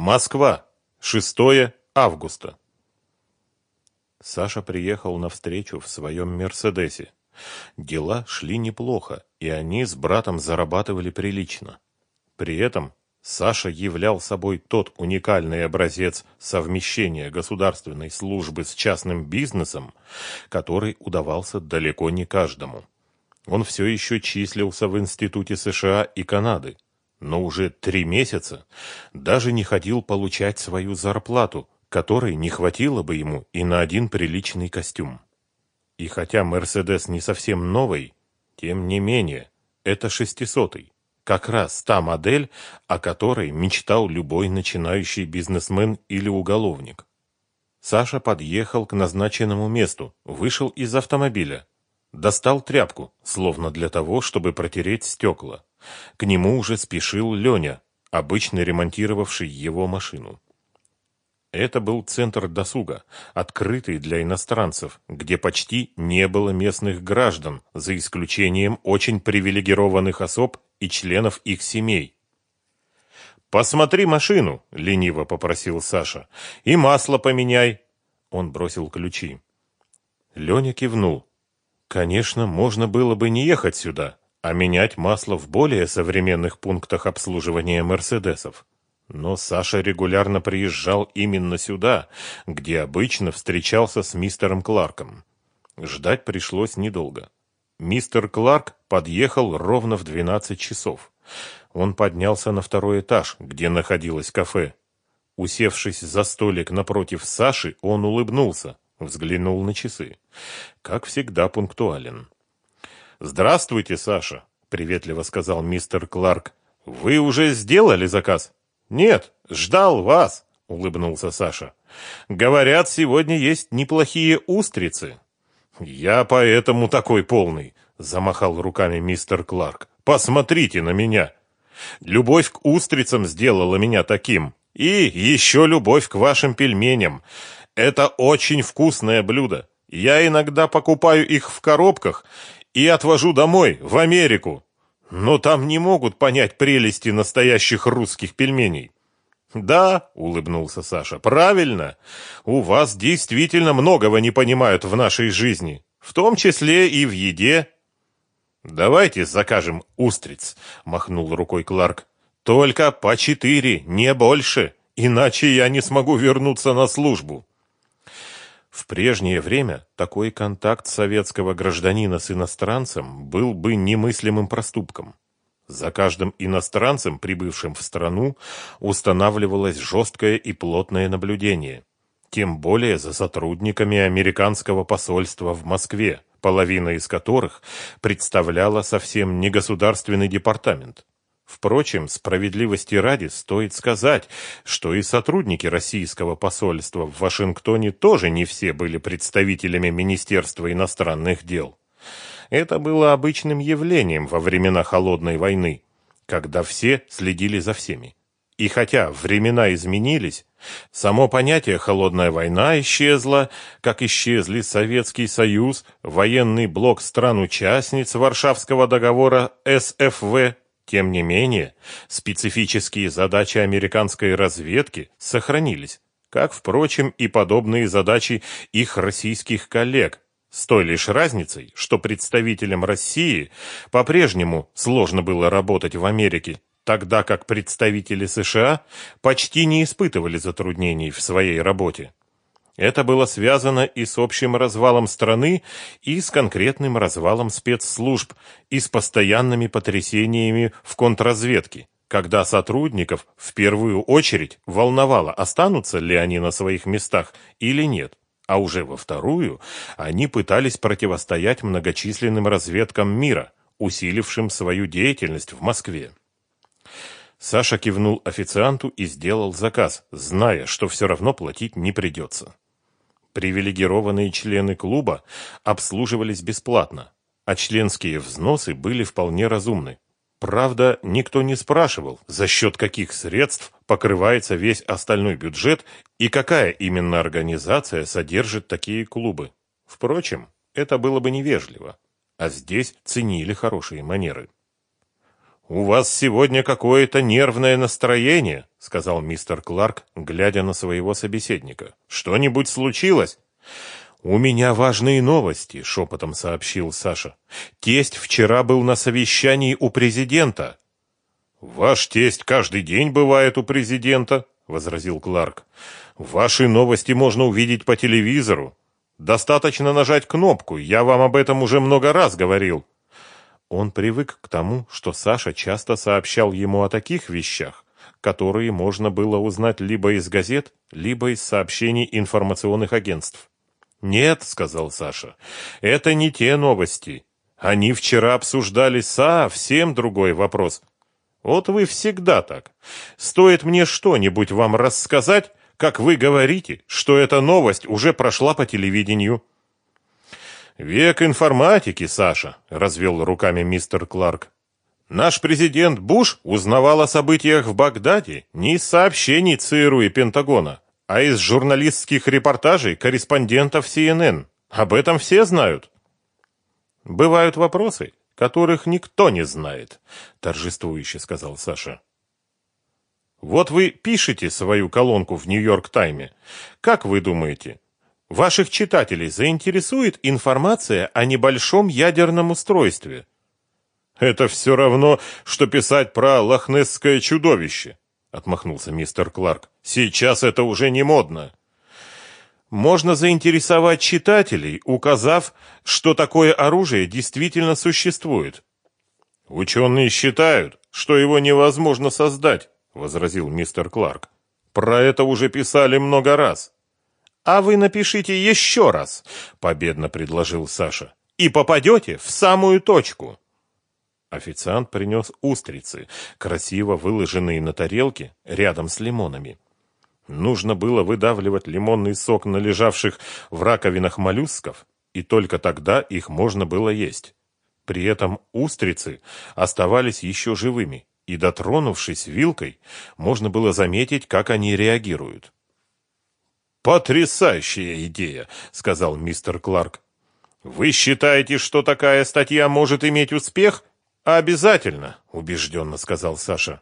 Москва. 6 августа. Саша приехал на встречу в своем «Мерседесе». Дела шли неплохо, и они с братом зарабатывали прилично. При этом Саша являл собой тот уникальный образец совмещения государственной службы с частным бизнесом, который удавался далеко не каждому. Он все еще числился в Институте США и Канады, но уже три месяца даже не ходил получать свою зарплату, которой не хватило бы ему и на один приличный костюм. И хотя «Мерседес» не совсем новый, тем не менее, это шестисотый, как раз та модель, о которой мечтал любой начинающий бизнесмен или уголовник. Саша подъехал к назначенному месту, вышел из автомобиля, достал тряпку, словно для того, чтобы протереть стекла. К нему уже спешил Леня, обычно ремонтировавший его машину. Это был центр досуга, открытый для иностранцев, где почти не было местных граждан, за исключением очень привилегированных особ и членов их семей. «Посмотри машину», — лениво попросил Саша, — «и масло поменяй». Он бросил ключи. Леня кивнул. «Конечно, можно было бы не ехать сюда, а менять масло в более современных пунктах обслуживания «Мерседесов». Но Саша регулярно приезжал именно сюда, где обычно встречался с мистером Кларком. Ждать пришлось недолго. Мистер Кларк подъехал ровно в 12 часов. Он поднялся на второй этаж, где находилось кафе. Усевшись за столик напротив Саши, он улыбнулся, взглянул на часы. Как всегда пунктуален. «Здравствуйте, Саша», — приветливо сказал мистер Кларк. «Вы уже сделали заказ?» «Нет, ждал вас», — улыбнулся Саша. «Говорят, сегодня есть неплохие устрицы». «Я поэтому такой полный», — замахал руками мистер Кларк. «Посмотрите на меня. Любовь к устрицам сделала меня таким. И еще любовь к вашим пельменям. Это очень вкусное блюдо. Я иногда покупаю их в коробках и отвожу домой, в Америку. Но там не могут понять прелести настоящих русских пельменей. Да, улыбнулся Саша. Правильно. У вас действительно многого не понимают в нашей жизни, в том числе и в еде. Давайте закажем устриц, махнул рукой Кларк. Только по четыре, не больше, иначе я не смогу вернуться на службу. В прежнее время такой контакт советского гражданина с иностранцем был бы немыслимым проступком. За каждым иностранцем, прибывшим в страну, устанавливалось жесткое и плотное наблюдение. Тем более за сотрудниками американского посольства в Москве, половина из которых представляла совсем не государственный департамент. Впрочем, справедливости ради стоит сказать, что и сотрудники российского посольства в Вашингтоне тоже не все были представителями Министерства иностранных дел. Это было обычным явлением во времена Холодной войны, когда все следили за всеми. И хотя времена изменились, само понятие «холодная война» исчезло, как исчезли Советский Союз, военный блок стран-участниц Варшавского договора СФВ тем не менее, специфические задачи американской разведки сохранились, как, впрочем, и подобные задачи их российских коллег, с той лишь разницей, что представителям России по-прежнему сложно было работать в Америке, тогда как представители США почти не испытывали затруднений в своей работе. Это было связано и с общим развалом страны, и с конкретным развалом спецслужб, и с постоянными потрясениями в контрразведке, когда сотрудников в первую очередь волновало, останутся ли они на своих местах или нет. А уже во вторую они пытались противостоять многочисленным разведкам мира, усилившим свою деятельность в Москве. Саша кивнул официанту и сделал заказ, зная, что все равно платить не придется. Привилегированные члены клуба обслуживались бесплатно, а членские взносы были вполне разумны. Правда, никто не спрашивал, за счет каких средств покрывается весь остальной бюджет и какая именно организация содержит такие клубы. Впрочем, это было бы невежливо, а здесь ценили хорошие манеры. У вас сегодня какое-то нервное настроение, сказал мистер Кларк, глядя на своего собеседника. Что-нибудь случилось? У меня важные новости, шепотом сообщил Саша. Тесть вчера был на совещании у президента. Ваш тесть каждый день бывает у президента, возразил Кларк. Ваши новости можно увидеть по телевизору. Достаточно нажать кнопку. Я вам об этом уже много раз говорил. Он привык к тому, что Саша часто сообщал ему о таких вещах, которые можно было узнать либо из газет, либо из сообщений информационных агентств. «Нет», — сказал Саша, — «это не те новости. Они вчера обсуждали совсем другой вопрос. Вот вы всегда так. Стоит мне что-нибудь вам рассказать, как вы говорите, что эта новость уже прошла по телевидению». Век информатики, Саша, развел руками мистер Кларк. Наш президент Буш узнавал о событиях в Багдаде не из сообщений ЦРУ и Пентагона, а из журналистских репортажей корреспондентов CNN. Об этом все знают. Бывают вопросы, которых никто не знает, торжествующе сказал Саша. Вот вы пишете свою колонку в Нью-Йорк Тайме. Как вы думаете, Ваших читателей заинтересует информация о небольшом ядерном устройстве. Это все равно, что писать про лохнесское чудовище, отмахнулся мистер Кларк. Сейчас это уже не модно. Можно заинтересовать читателей, указав, что такое оружие действительно существует. Ученые считают, что его невозможно создать, возразил мистер Кларк. Про это уже писали много раз. А вы напишите еще раз, победно предложил Саша. И попадете в самую точку. Официант принес устрицы, красиво выложенные на тарелке рядом с лимонами. Нужно было выдавливать лимонный сок на лежавших в раковинах моллюсков, и только тогда их можно было есть. При этом устрицы оставались еще живыми, и дотронувшись вилкой, можно было заметить, как они реагируют. Потрясающая идея, сказал мистер Кларк. Вы считаете, что такая статья может иметь успех? Обязательно, убежденно сказал Саша.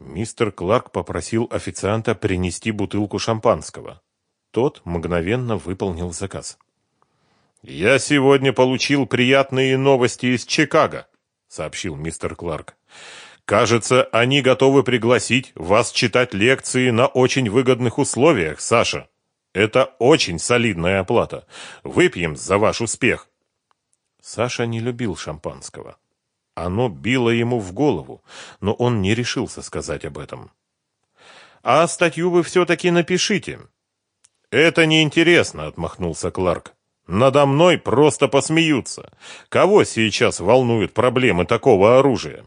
Мистер Кларк попросил официанта принести бутылку шампанского. Тот мгновенно выполнил заказ. Я сегодня получил приятные новости из Чикаго, сообщил мистер Кларк. Кажется, они готовы пригласить вас читать лекции на очень выгодных условиях, Саша. Это очень солидная оплата. Выпьем за ваш успех. Саша не любил шампанского. Оно било ему в голову, но он не решился сказать об этом. А статью вы все-таки напишите. Это неинтересно, отмахнулся Кларк. Надо мной просто посмеются. Кого сейчас волнуют проблемы такого оружия?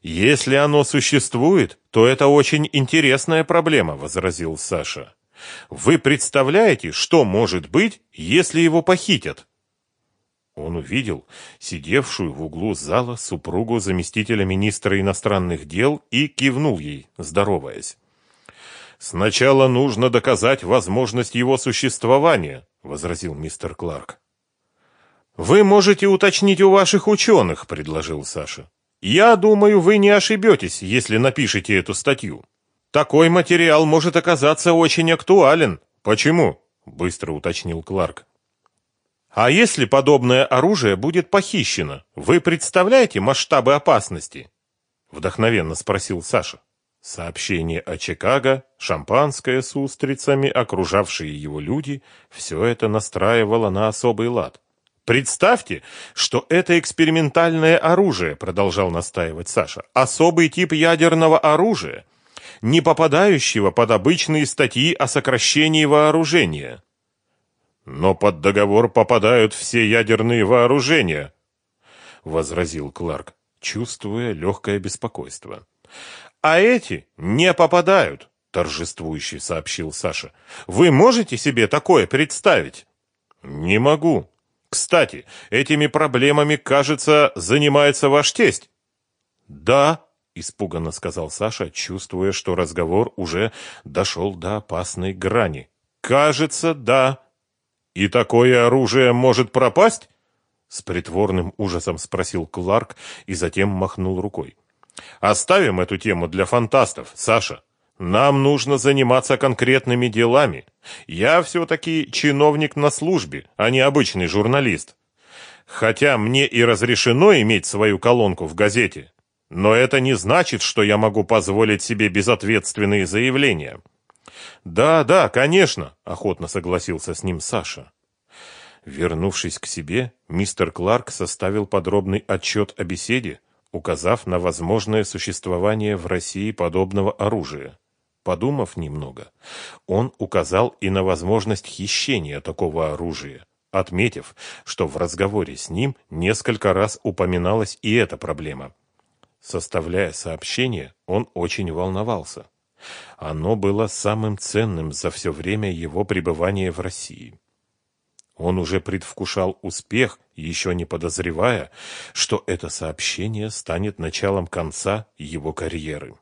Если оно существует, то это очень интересная проблема, возразил Саша. Вы представляете, что может быть, если его похитят? Он увидел сидевшую в углу зала супругу заместителя министра иностранных дел и кивнул ей, здороваясь. Сначала нужно доказать возможность его существования, возразил мистер Кларк. Вы можете уточнить у ваших ученых, предложил Саша. Я думаю, вы не ошибетесь, если напишете эту статью. Такой материал может оказаться очень актуален. Почему? быстро уточнил Кларк. А если подобное оружие будет похищено, вы представляете масштабы опасности? вдохновенно спросил Саша. Сообщение о Чикаго, шампанское с устрицами, окружавшие его люди все это настраивало на особый лад. Представьте, что это экспериментальное оружие, продолжал настаивать Саша. Особый тип ядерного оружия не попадающего под обычные статьи о сокращении вооружения. Но под договор попадают все ядерные вооружения, возразил Кларк, чувствуя легкое беспокойство. А эти не попадают, торжествующе сообщил Саша. Вы можете себе такое представить? Не могу. Кстати, этими проблемами, кажется, занимается ваш тесть. Да, испуганно сказал Саша, чувствуя, что разговор уже дошел до опасной грани. Кажется, да. И такое оружие может пропасть? С притворным ужасом спросил Кларк и затем махнул рукой. Оставим эту тему для фантастов, Саша. Нам нужно заниматься конкретными делами. Я все-таки чиновник на службе, а не обычный журналист. Хотя мне и разрешено иметь свою колонку в газете, но это не значит, что я могу позволить себе безответственные заявления. Да, да, конечно, охотно согласился с ним Саша. Вернувшись к себе, мистер Кларк составил подробный отчет о беседе, указав на возможное существование в России подобного оружия. Подумав немного, он указал и на возможность хищения такого оружия, отметив, что в разговоре с ним несколько раз упоминалась и эта проблема. Составляя сообщение, он очень волновался. Оно было самым ценным за все время его пребывания в России. Он уже предвкушал успех, еще не подозревая, что это сообщение станет началом конца его карьеры.